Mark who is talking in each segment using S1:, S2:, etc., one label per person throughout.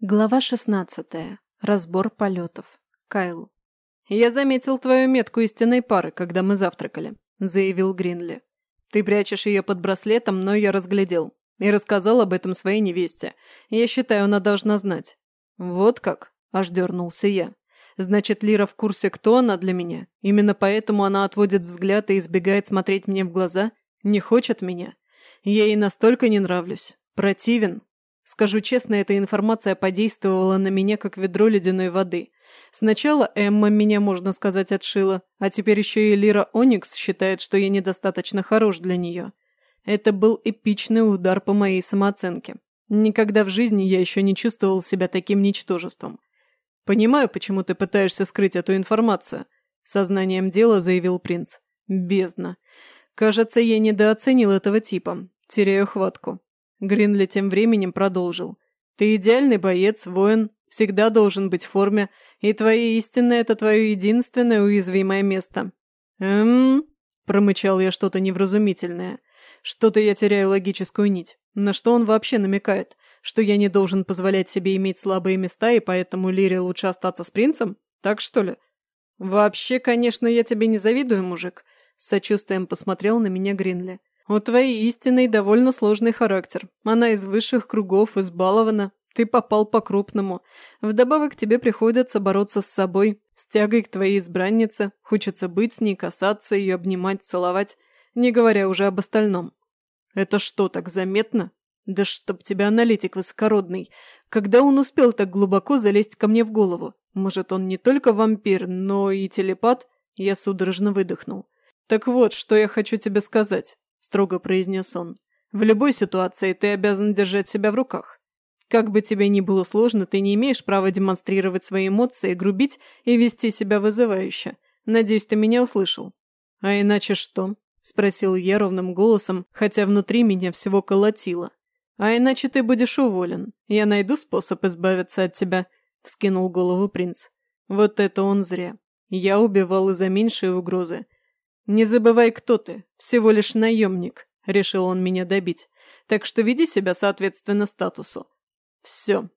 S1: Глава 16. Разбор полетов. Кайл. «Я заметил твою метку истинной пары, когда мы завтракали», – заявил Гринли. «Ты прячешь ее под браслетом, но я разглядел. И рассказал об этом своей невесте. Я считаю, она должна знать». «Вот как?» – аж дернулся я. «Значит, Лира в курсе, кто она для меня? Именно поэтому она отводит взгляд и избегает смотреть мне в глаза? Не хочет меня? Я ей настолько не нравлюсь. Противен, Скажу честно, эта информация подействовала на меня, как ведро ледяной воды. Сначала Эмма меня, можно сказать, отшила, а теперь еще и Лира Оникс считает, что я недостаточно хорош для нее. Это был эпичный удар по моей самооценке. Никогда в жизни я еще не чувствовал себя таким ничтожеством. «Понимаю, почему ты пытаешься скрыть эту информацию», – сознанием дела заявил принц. «Бездна. Кажется, я недооценил этого типа. Теряю хватку. Гринли тем временем продолжил. «Ты идеальный боец, воин, всегда должен быть в форме, и твои истинное – это твое единственное уязвимое место». «Эм...» – промычал я что-то невразумительное. Что-то я теряю логическую нить. На что он вообще намекает? Что я не должен позволять себе иметь слабые места, и поэтому Лире лучше остаться с принцем? Так что ли? «Вообще, конечно, я тебе не завидую, мужик», – с сочувствием посмотрел на меня Гринли. «У твоей истинный довольно сложный характер. Она из высших кругов, избалована. Ты попал по-крупному. Вдобавок тебе приходится бороться с собой, с тягой к твоей избраннице. Хочется быть с ней, касаться ее, обнимать, целовать, не говоря уже об остальном. Это что, так заметно? Да чтоб тебя аналитик высокородный. Когда он успел так глубоко залезть ко мне в голову? Может, он не только вампир, но и телепат? Я судорожно выдохнул. Так вот, что я хочу тебе сказать. – строго произнес он. «В любой ситуации ты обязан держать себя в руках. Как бы тебе ни было сложно, ты не имеешь права демонстрировать свои эмоции, грубить и вести себя вызывающе. Надеюсь, ты меня услышал». «А иначе что?» – спросил я ровным голосом, хотя внутри меня всего колотило. «А иначе ты будешь уволен. Я найду способ избавиться от тебя», – вскинул голову принц. «Вот это он зря. Я убивал из-за меньшей угрозы. «Не забывай, кто ты. Всего лишь наемник», – решил он меня добить. «Так что веди себя соответственно статусу». «Все».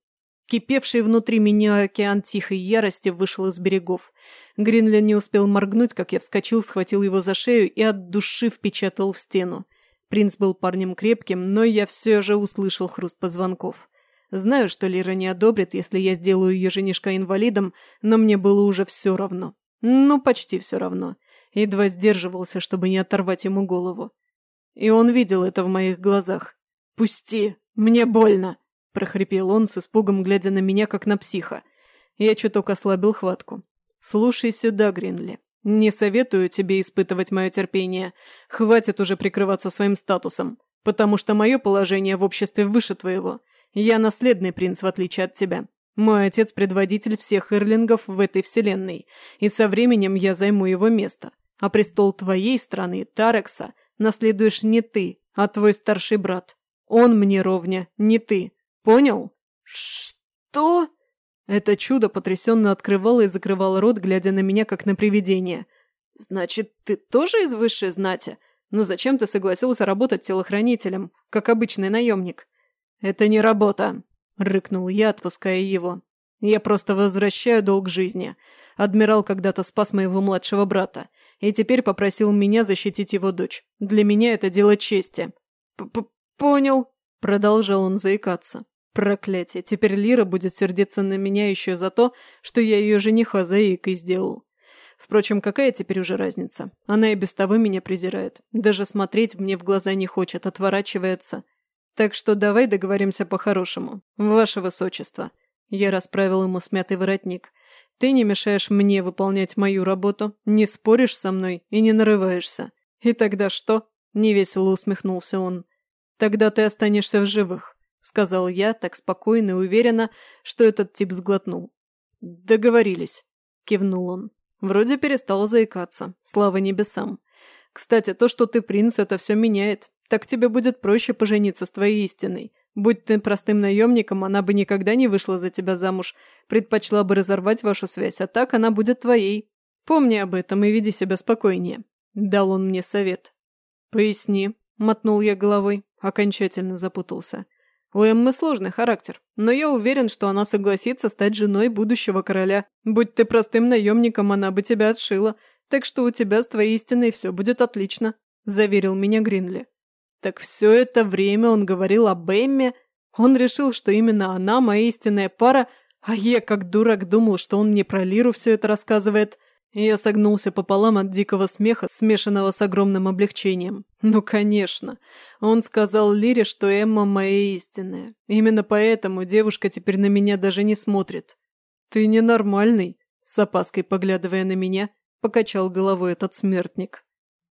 S1: Кипевший внутри меня океан тихой ярости вышел из берегов. Гринли не успел моргнуть, как я вскочил, схватил его за шею и от души впечатал в стену. Принц был парнем крепким, но я все же услышал хруст позвонков. Знаю, что Лира не одобрит, если я сделаю ее женишка инвалидом, но мне было уже все равно. Ну, почти все равно едва сдерживался, чтобы не оторвать ему голову. И он видел это в моих глазах. «Пусти! Мне больно!» – прохрипел он с испугом, глядя на меня, как на психа. Я чуток ослабил хватку. «Слушай сюда, Гринли. Не советую тебе испытывать мое терпение. Хватит уже прикрываться своим статусом, потому что мое положение в обществе выше твоего. Я наследный принц, в отличие от тебя. Мой отец – предводитель всех ирлингов в этой вселенной, и со временем я займу его место. А престол твоей страны, Тарекса, наследуешь не ты, а твой старший брат. Он мне ровня, не ты. Понял? Что? Это чудо потрясенно открывало и закрывало рот, глядя на меня, как на привидение. Значит, ты тоже из высшей знати? Но зачем ты согласился работать телохранителем, как обычный наемник? Это не работа, рыкнул я, отпуская его. Я просто возвращаю долг жизни. Адмирал когда-то спас моего младшего брата и теперь попросил меня защитить его дочь. Для меня это дело чести. П -п «Понял», – продолжал он заикаться. «Проклятие, теперь Лира будет сердиться на меня еще за то, что я ее жениха заикой сделал. Впрочем, какая теперь уже разница? Она и без того меня презирает. Даже смотреть мне в глаза не хочет, отворачивается. Так что давай договоримся по-хорошему. Ваше Высочество». Я расправил ему смятый воротник – ты не мешаешь мне выполнять мою работу, не споришь со мной и не нарываешься. И тогда что?» – невесело усмехнулся он. «Тогда ты останешься в живых», – сказал я так спокойно и уверенно, что этот тип сглотнул. «Договорились», – кивнул он. Вроде перестал заикаться, слава небесам. «Кстати, то, что ты принц, это все меняет. Так тебе будет проще пожениться с твоей истиной. Будь ты простым наемником, она бы никогда не вышла за тебя замуж, предпочла бы разорвать вашу связь, а так она будет твоей. Помни об этом и веди себя спокойнее», – дал он мне совет. «Поясни», – мотнул я головой, окончательно запутался. У Эммы сложный характер, но я уверен, что она согласится стать женой будущего короля. Будь ты простым наемником, она бы тебя отшила, так что у тебя с твоей истиной все будет отлично», – заверил меня Гринли. Так все это время он говорил об Эмме. Он решил, что именно она моя истинная пара, а я, как дурак, думал, что он мне про Лиру все это рассказывает – я согнулся пополам от дикого смеха, смешанного с огромным облегчением. Ну, конечно. Он сказал Лире, что Эмма моя истинная. Именно поэтому девушка теперь на меня даже не смотрит. «Ты ненормальный», – с опаской поглядывая на меня, покачал головой этот смертник.